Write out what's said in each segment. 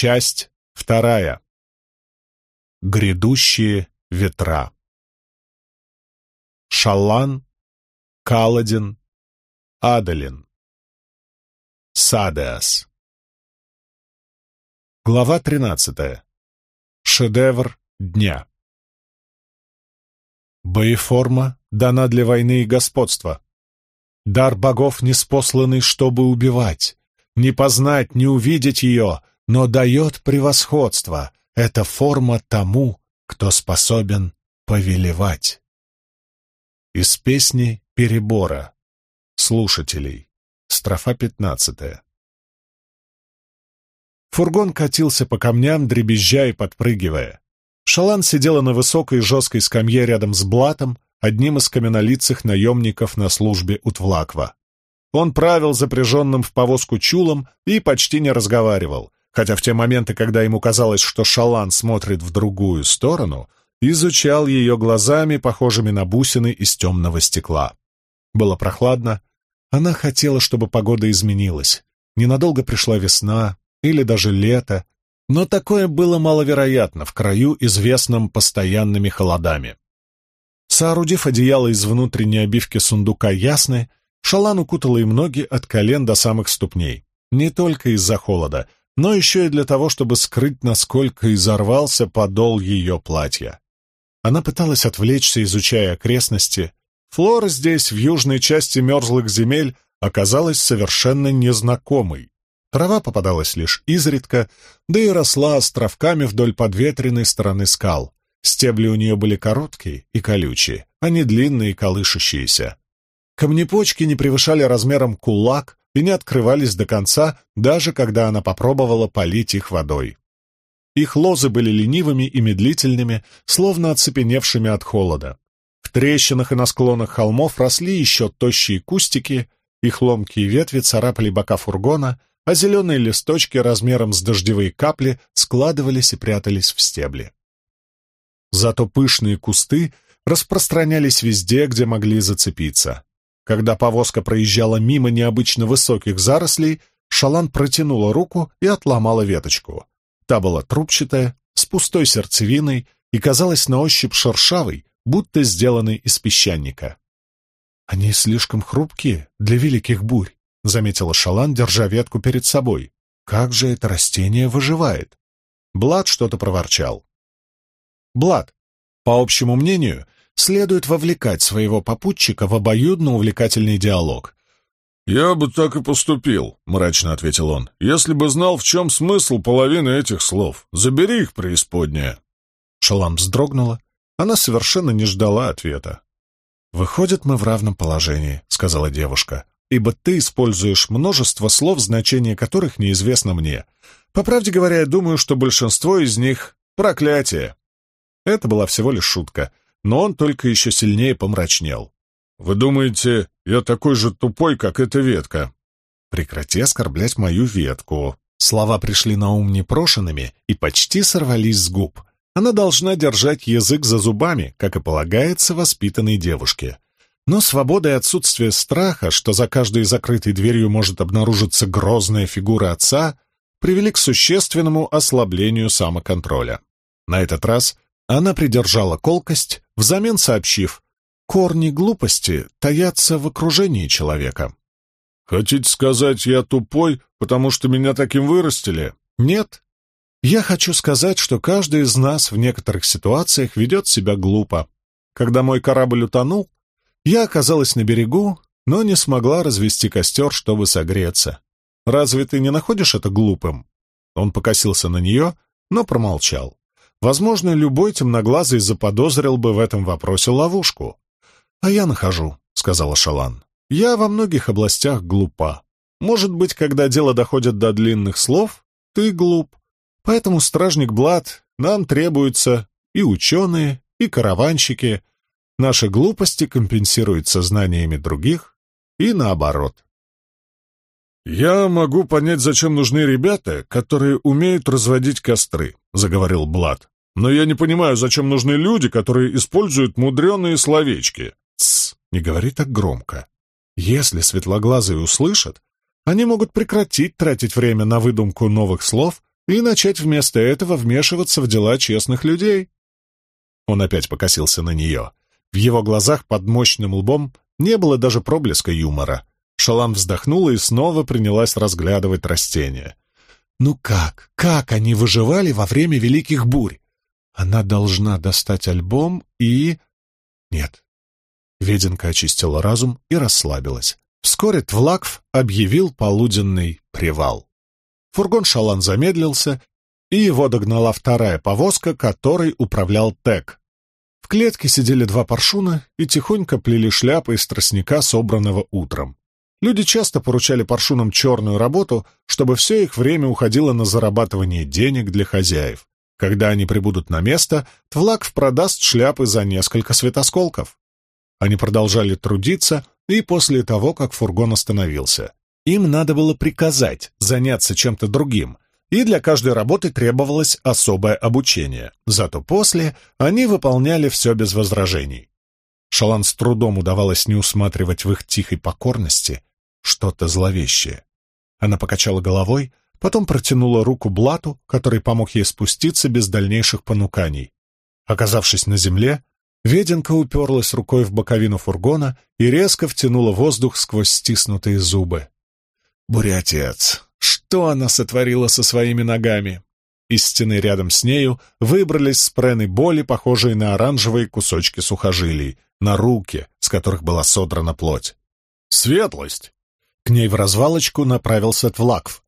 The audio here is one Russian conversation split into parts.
Часть вторая. Грядущие ветра. Шалан, Каладин, Адалин. Садеас. Глава тринадцатая. Шедевр дня. Боеформа дана для войны и господства. Дар богов не спосланный, чтобы убивать. Не познать, не увидеть ее, но дает превосходство. Это форма тому, кто способен повелевать. Из песни «Перебора» слушателей. Строфа пятнадцатая. Фургон катился по камням, дребезжа и подпрыгивая. Шалан сидела на высокой жесткой скамье рядом с Блатом, одним из каменолицых наемников на службе у Твлаква. Он правил запряженным в повозку чулом и почти не разговаривал, хотя в те моменты, когда ему казалось, что Шалан смотрит в другую сторону, изучал ее глазами, похожими на бусины из темного стекла. Было прохладно. Она хотела, чтобы погода изменилась. Ненадолго пришла весна или даже лето, но такое было маловероятно в краю, известном постоянными холодами. Соорудив одеяло из внутренней обивки сундука ясны, Шалан укутала им ноги от колен до самых ступней. Не только из-за холода, но еще и для того, чтобы скрыть, насколько изорвался подол ее платья. Она пыталась отвлечься, изучая окрестности. Флора здесь, в южной части мерзлых земель, оказалась совершенно незнакомой. Трава попадалась лишь изредка, да и росла островками вдоль подветренной стороны скал. Стебли у нее были короткие и колючие, а не длинные и колышущиеся. Камнепочки не превышали размером кулак и не открывались до конца, даже когда она попробовала полить их водой. Их лозы были ленивыми и медлительными, словно оцепеневшими от холода. В трещинах и на склонах холмов росли еще тощие кустики, их ломкие ветви царапали бока фургона, а зеленые листочки размером с дождевые капли складывались и прятались в стебли. Зато пышные кусты распространялись везде, где могли зацепиться. Когда повозка проезжала мимо необычно высоких зарослей, Шалан протянула руку и отломала веточку. Та была трубчатая, с пустой сердцевиной и казалась на ощупь шершавой, будто сделанной из песчаника. «Они слишком хрупкие для великих бурь», — заметила Шалан, держа ветку перед собой. «Как же это растение выживает?» Блад что-то проворчал. Блад, по общему мнению, следует вовлекать своего попутчика в обоюдно увлекательный диалог. «Я бы так и поступил», — мрачно ответил он, — «если бы знал, в чем смысл половины этих слов. Забери их, преисподняя». Шалам вздрогнула. Она совершенно не ждала ответа. «Выходит, мы в равном положении», — сказала девушка ибо ты используешь множество слов, значение которых неизвестно мне. По правде говоря, я думаю, что большинство из них — проклятие». Это была всего лишь шутка, но он только еще сильнее помрачнел. «Вы думаете, я такой же тупой, как эта ветка?» «Прекрати оскорблять мою ветку». Слова пришли на ум непрошенными и почти сорвались с губ. Она должна держать язык за зубами, как и полагается воспитанной девушке. Но свобода и отсутствие страха, что за каждой закрытой дверью может обнаружиться грозная фигура отца, привели к существенному ослаблению самоконтроля. На этот раз она придержала колкость, взамен сообщив, корни глупости таятся в окружении человека. «Хотите сказать, я тупой, потому что меня таким вырастили?» «Нет. Я хочу сказать, что каждый из нас в некоторых ситуациях ведет себя глупо. Когда мой корабль утонул, я оказалась на берегу, но не смогла развести костер, чтобы согреться. Разве ты не находишь это глупым?» Он покосился на нее, но промолчал. Возможно, любой темноглазый заподозрил бы в этом вопросе ловушку. «А я нахожу», — сказала Шалан. «Я во многих областях глупа. Может быть, когда дело доходит до длинных слов, ты глуп. Поэтому, стражник Блад, нам требуются и ученые, и караванщики, Наши глупости компенсируются знаниями других и наоборот. «Я могу понять, зачем нужны ребята, которые умеют разводить костры», — заговорил Блад. «Но я не понимаю, зачем нужны люди, которые используют мудреные словечки». «Тссс, не говори так громко. Если светлоглазые услышат, они могут прекратить тратить время на выдумку новых слов и начать вместо этого вмешиваться в дела честных людей. Он опять покосился на нее. В его глазах под мощным лбом не было даже проблеска юмора. Шалам вздохнула и снова принялась разглядывать растения. Ну как, как они выживали во время Великих Бурь? Она должна достать альбом и... Нет. Веденка очистила разум и расслабилась. Вскоре Твлакв объявил полуденный привал. Фургон Шалан замедлился, и его догнала вторая повозка, которой управлял Тек. В клетке сидели два паршуна и тихонько плели шляпы из тростника, собранного утром. Люди часто поручали паршунам черную работу, чтобы все их время уходило на зарабатывание денег для хозяев. Когда они прибудут на место, Твлакв продаст шляпы за несколько светосколков. Они продолжали трудиться, и после того, как фургон остановился. Им надо было приказать заняться чем-то другим, и для каждой работы требовалось особое обучение. Зато после они выполняли все без возражений. Шалан с трудом удавалось не усматривать в их тихой покорности что-то зловещее. Она покачала головой, потом протянула руку Блату, который помог ей спуститься без дальнейших понуканий. Оказавшись на земле, Веденка уперлась рукой в боковину фургона и резко втянула воздух сквозь стиснутые зубы. «Буря-отец! Что она сотворила со своими ногами?» Из стены рядом с нею выбрались спрены боли, похожие на оранжевые кусочки сухожилий, на руки, с которых была содрана плоть. «Светлость!» К ней в развалочку направился Твлакв.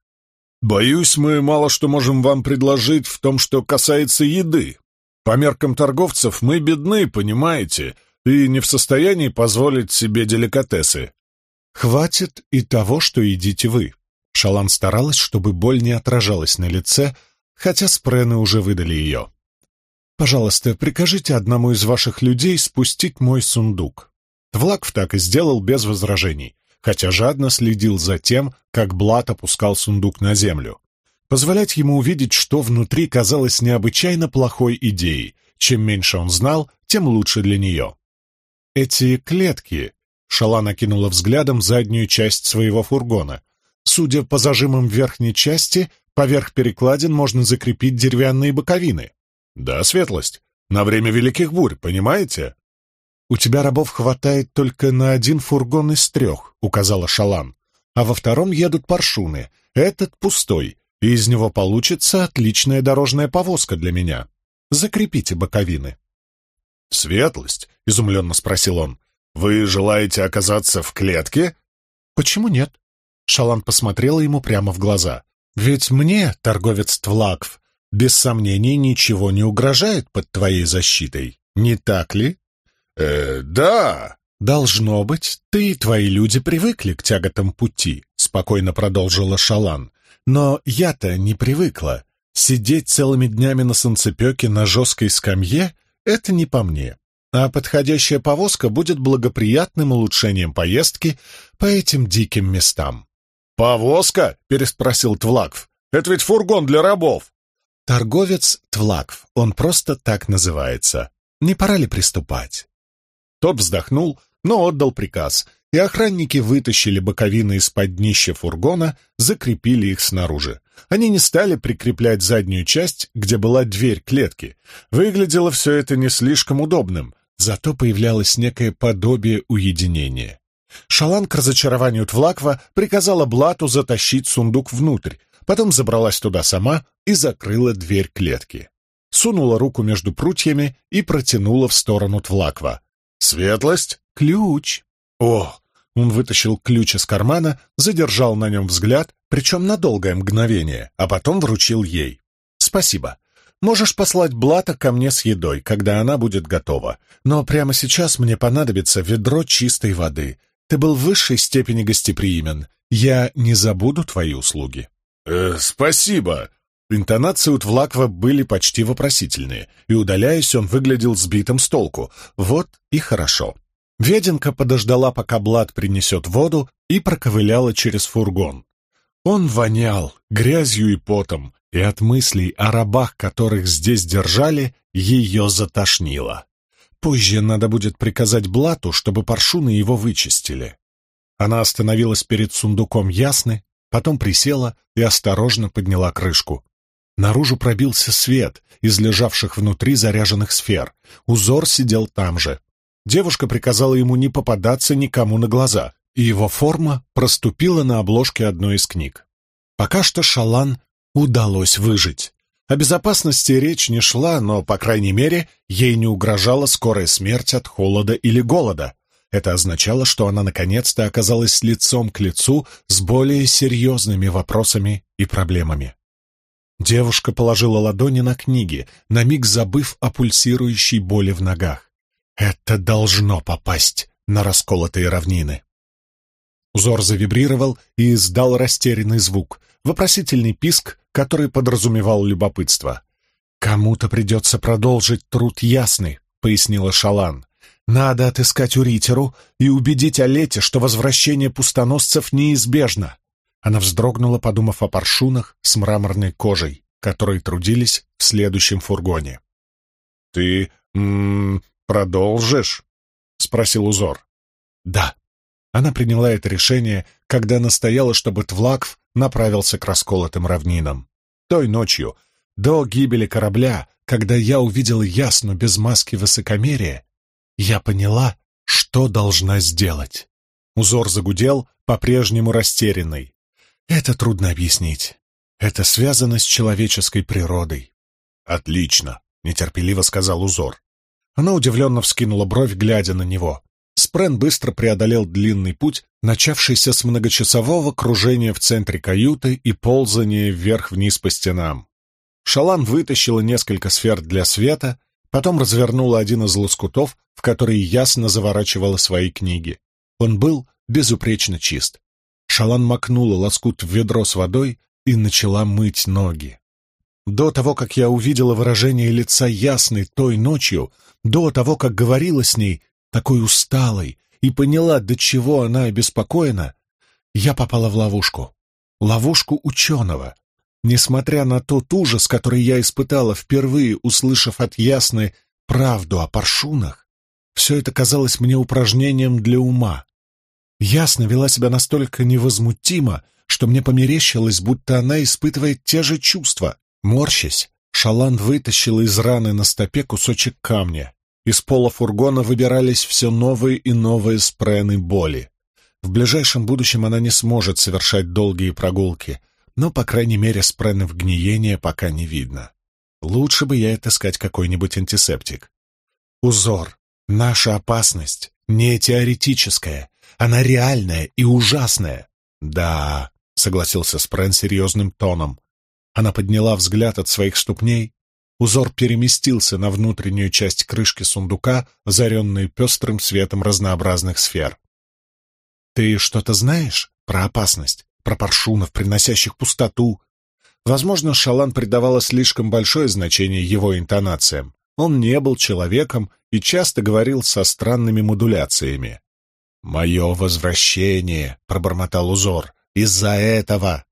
«Боюсь, мы мало что можем вам предложить в том, что касается еды. По меркам торговцев мы бедны, понимаете, и не в состоянии позволить себе деликатесы». «Хватит и того, что едите вы». Шалан старалась, чтобы боль не отражалась на лице, хотя спрены уже выдали ее. «Пожалуйста, прикажите одному из ваших людей спустить мой сундук». Твлакв так и сделал без возражений хотя жадно следил за тем, как Блат опускал сундук на землю. Позволять ему увидеть, что внутри, казалось необычайно плохой идеей. Чем меньше он знал, тем лучше для нее. Эти клетки... Шала накинула взглядом заднюю часть своего фургона. Судя по зажимам верхней части, поверх перекладин можно закрепить деревянные боковины. Да, светлость. На время великих бурь, понимаете? «У тебя рабов хватает только на один фургон из трех», — указала Шалан. «А во втором едут паршуны. Этот пустой, и из него получится отличная дорожная повозка для меня. Закрепите боковины». «Светлость?» — изумленно спросил он. «Вы желаете оказаться в клетке?» «Почему нет?» Шалан посмотрела ему прямо в глаза. «Ведь мне, торговец Твлакв, без сомнений ничего не угрожает под твоей защитой, не так ли?» «Э, да!» «Должно быть, ты и твои люди привыкли к тяготам пути», — спокойно продолжила Шалан. «Но я-то не привыкла. Сидеть целыми днями на солнцепеке на жесткой скамье — это не по мне. А подходящая повозка будет благоприятным улучшением поездки по этим диким местам». «Повозка?» — переспросил Твлакв. «Это ведь фургон для рабов». «Торговец Твлакв, он просто так называется. Не пора ли приступать?» Тот вздохнул, но отдал приказ, и охранники вытащили боковины из-под днища фургона, закрепили их снаружи. Они не стали прикреплять заднюю часть, где была дверь клетки. Выглядело все это не слишком удобным, зато появлялось некое подобие уединения. Шалан к разочарованию Твлаква приказала Блату затащить сундук внутрь, потом забралась туда сама и закрыла дверь клетки. Сунула руку между прутьями и протянула в сторону Твлаква. «Светлость? Ключ!» «О!» Он вытащил ключ из кармана, задержал на нем взгляд, причем на долгое мгновение, а потом вручил ей. «Спасибо. Можешь послать Блата ко мне с едой, когда она будет готова. Но прямо сейчас мне понадобится ведро чистой воды. Ты был в высшей степени гостеприимен. Я не забуду твои услуги». «Э, спасибо!» Интонации у Твлаква были почти вопросительные, и, удаляясь, он выглядел сбитым с толку. Вот и хорошо. Веденка подождала, пока Блад принесет воду, и проковыляла через фургон. Он вонял грязью и потом, и от мыслей о рабах, которых здесь держали, ее затошнило. Позже надо будет приказать Блату, чтобы паршуны его вычистили. Она остановилась перед сундуком Ясны, потом присела и осторожно подняла крышку. Наружу пробился свет из лежавших внутри заряженных сфер. Узор сидел там же. Девушка приказала ему не попадаться никому на глаза, и его форма проступила на обложке одной из книг. Пока что Шалан удалось выжить. О безопасности речь не шла, но, по крайней мере, ей не угрожала скорая смерть от холода или голода. Это означало, что она наконец-то оказалась лицом к лицу с более серьезными вопросами и проблемами. Девушка положила ладони на книги, на миг забыв о пульсирующей боли в ногах. Это должно попасть на расколотые равнины. Узор завибрировал и издал растерянный звук, вопросительный писк, который подразумевал любопытство. «Кому-то придется продолжить труд ясный», — пояснила Шалан. «Надо отыскать Уритеру и убедить Олете, что возвращение пустоносцев неизбежно. Она вздрогнула, подумав о паршунах с мраморной кожей, которые трудились в следующем фургоне. «Ты м -м, продолжишь?» — спросил узор. «Да». Она приняла это решение, когда настояла, чтобы Твлакв направился к расколотым равнинам. Той ночью, до гибели корабля, когда я увидел ясно без маски высокомерия, я поняла, что должна сделать. Узор загудел, по-прежнему растерянный. Это трудно объяснить. Это связано с человеческой природой. Отлично, нетерпеливо сказал узор. Она удивленно вскинула бровь, глядя на него. Спрен быстро преодолел длинный путь, начавшийся с многочасового кружения в центре каюты и ползания вверх-вниз по стенам. Шалан вытащила несколько сфер для света, потом развернула один из лоскутов, в который ясно заворачивала свои книги. Он был безупречно чист. Шалан макнула лоскут в ведро с водой и начала мыть ноги. До того, как я увидела выражение лица ясной той ночью, до того, как говорила с ней, такой усталой, и поняла, до чего она обеспокоена, я попала в ловушку. Ловушку ученого. Несмотря на тот ужас, который я испытала, впервые услышав от Ясны правду о паршунах, все это казалось мне упражнением для ума, Ясно вела себя настолько невозмутимо, что мне померещилось, будто она испытывает те же чувства. Морщась, Шалан вытащила из раны на стопе кусочек камня. Из пола фургона выбирались все новые и новые спрены боли. В ближайшем будущем она не сможет совершать долгие прогулки, но, по крайней мере, спренов гниения пока не видно. Лучше бы ей отыскать какой-нибудь антисептик. Узор. Наша опасность не теоретическая, она реальная и ужасная. Да, согласился Спрен серьезным тоном. Она подняла взгляд от своих ступней. Узор переместился на внутреннюю часть крышки сундука, озаренную пестрым светом разнообразных сфер. «Ты что-то знаешь про опасность, про паршунов, приносящих пустоту?» Возможно, Шалан придавала слишком большое значение его интонациям. Он не был человеком и часто говорил со странными модуляциями. «Мое возвращение», — пробормотал узор, — «из-за этого».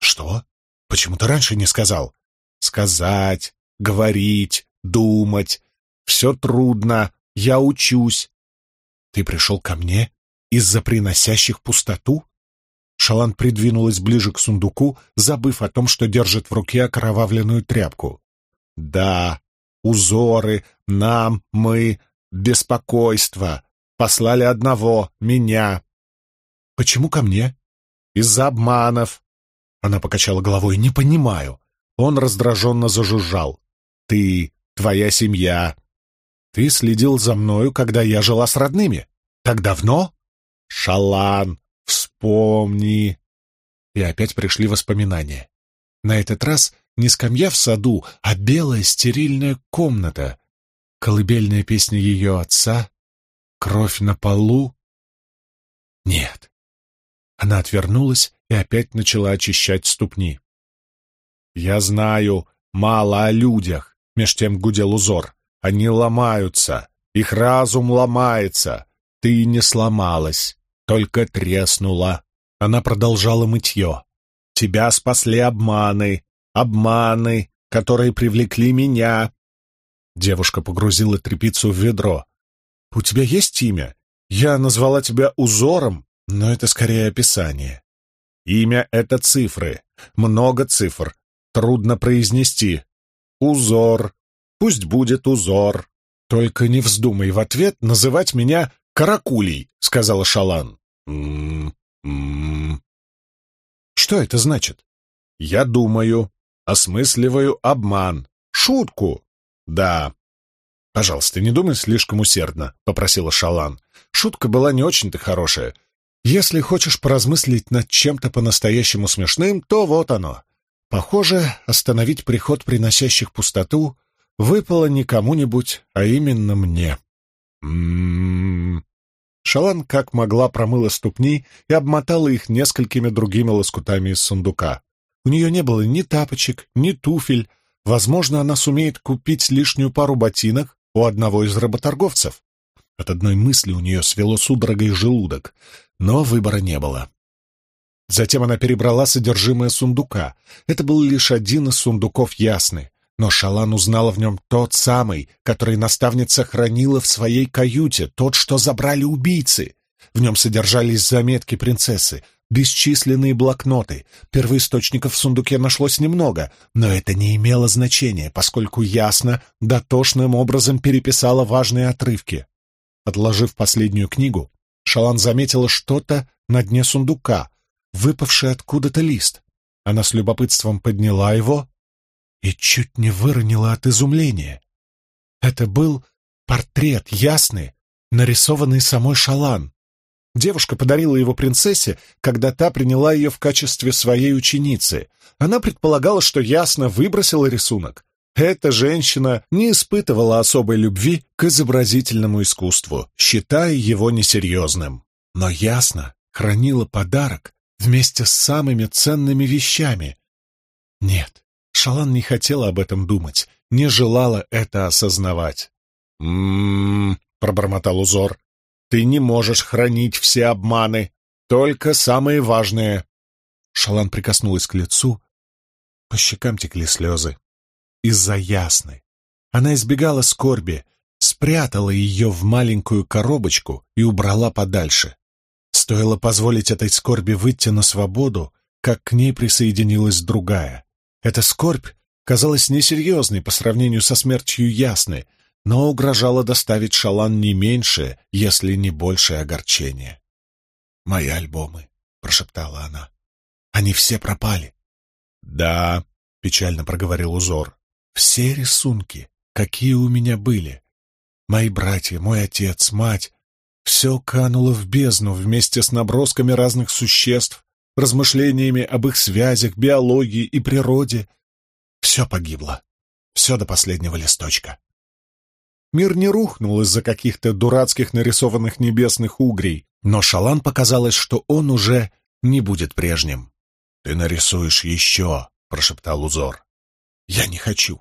«Что? Почему ты раньше не сказал?» «Сказать, говорить, думать. Все трудно. Я учусь». «Ты пришел ко мне из-за приносящих пустоту?» Шалан придвинулась ближе к сундуку, забыв о том, что держит в руке окровавленную тряпку. «Да, узоры, нам, мы, беспокойство, Послали одного, меня. Почему ко мне? Из-за обманов. Она покачала головой. Не понимаю. Он раздраженно зажужжал. Ты, твоя семья. Ты следил за мною, когда я жила с родными. Так давно? Шалан, вспомни. И опять пришли воспоминания. На этот раз не скамья в саду, а белая стерильная комната. Колыбельная песня ее отца, Кровь на полу? Нет. Она отвернулась и опять начала очищать ступни. «Я знаю мало о людях», — меж тем гудел узор. «Они ломаются, их разум ломается. Ты не сломалась, только треснула». Она продолжала мытье. «Тебя спасли обманы, обманы, которые привлекли меня». Девушка погрузила тряпицу в ведро. «У тебя есть имя? Я назвала тебя узором, но это скорее описание. Имя — это цифры, много цифр. Трудно произнести. Узор. Пусть будет узор. Только не вздумай в ответ называть меня каракулей, сказала Шалан. М-м-м. Что это значит? Я думаю, осмысливаю обман, шутку. Да. Пожалуйста, не думай слишком усердно, попросила Шалан. Шутка была не очень-то хорошая. Если хочешь поразмыслить над чем-то по-настоящему смешным, то вот оно. Похоже, остановить приход приносящих пустоту выпало не кому-нибудь, а именно мне. М-м-м. Шалан как могла промыла ступни и обмотала их несколькими другими лоскутами из сундука. У нее не было ни тапочек, ни туфель. Возможно, она сумеет купить лишнюю пару ботинок у одного из работорговцев. От одной мысли у нее свело судорогой желудок, но выбора не было. Затем она перебрала содержимое сундука. Это был лишь один из сундуков Ясны, но Шалан узнала в нем тот самый, который наставница хранила в своей каюте, тот, что забрали убийцы. В нем содержались заметки принцессы, бесчисленные блокноты. Первоисточников в сундуке нашлось немного, но это не имело значения, поскольку ясно дотошным образом переписала важные отрывки. Отложив последнюю книгу, Шалан заметила что-то на дне сундука, выпавший откуда-то лист. Она с любопытством подняла его и чуть не выронила от изумления. Это был портрет ясный, нарисованный самой Шалан. Девушка подарила его принцессе, когда та приняла ее в качестве своей ученицы. Она предполагала, что ясно выбросила рисунок. Эта женщина не испытывала особой любви к изобразительному искусству, считая его несерьезным. Но ясно хранила подарок вместе с самыми ценными вещами. Нет, Шалан не хотела об этом думать, не желала это осознавать. «М-м-м», пробормотал узор, — «ты не можешь хранить все обманы, только самые важные». Шалан прикоснулась к лицу, по щекам текли слезы. Из-за ясны. Она избегала скорби, спрятала ее в маленькую коробочку и убрала подальше. Стоило позволить этой скорби выйти на свободу, как к ней присоединилась другая. Эта скорбь казалась несерьезной по сравнению со смертью Ясны, но угрожала доставить Шалан не меньшее, если не большее огорчение. «Мои альбомы», — прошептала она. «Они все пропали». «Да», — печально проговорил узор, — «все рисунки, какие у меня были. Мои братья, мой отец, мать, все кануло в бездну вместе с набросками разных существ, размышлениями об их связях, биологии и природе. Все погибло. Все до последнего листочка. Мир не рухнул из-за каких-то дурацких нарисованных небесных угрей, но Шалан показалось, что он уже не будет прежним. «Ты нарисуешь еще», — прошептал узор. «Я не хочу».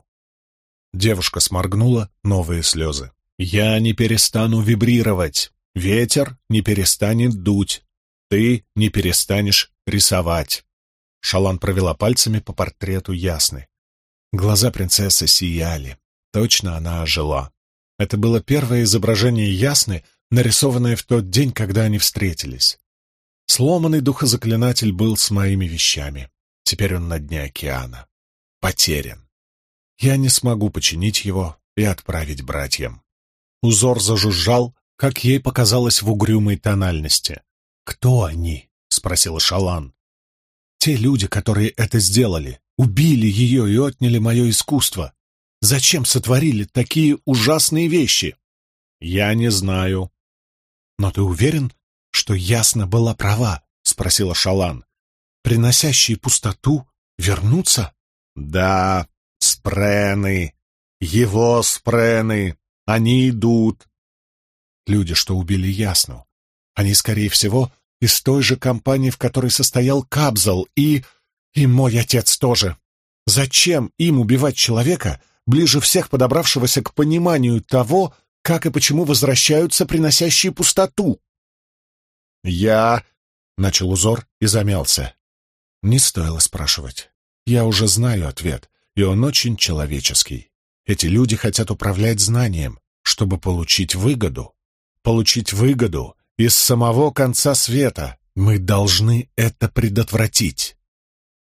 Девушка сморгнула новые слезы. «Я не перестану вибрировать. Ветер не перестанет дуть. Ты не перестанешь рисовать. Шалан провела пальцами по портрету Ясны. Глаза принцессы сияли. Точно она ожила. Это было первое изображение Ясны, нарисованное в тот день, когда они встретились. Сломанный духозаклинатель был с моими вещами. Теперь он на дне океана. Потерян. Я не смогу починить его и отправить братьям. Узор зажужжал, как ей показалось в угрюмой тональности. «Кто они?» — спросила Шалан. «Те люди, которые это сделали, убили ее и отняли мое искусство. Зачем сотворили такие ужасные вещи?» «Я не знаю». «Но ты уверен, что ясно была права?» — спросила Шалан. «Приносящие пустоту вернутся?» «Да, спрены. Его спрены. Они идут». Люди, что убили Ясну, они, скорее всего, из той же компании, в которой состоял Кабзал, и... и мой отец тоже. Зачем им убивать человека, ближе всех подобравшегося к пониманию того, как и почему возвращаются приносящие пустоту? «Я...» — начал узор и замялся. Не стоило спрашивать. Я уже знаю ответ, и он очень человеческий. Эти люди хотят управлять знанием, чтобы получить выгоду. Получить выгоду из самого конца света. Мы должны это предотвратить.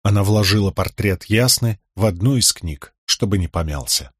Она вложила портрет Ясны в одну из книг, чтобы не помялся.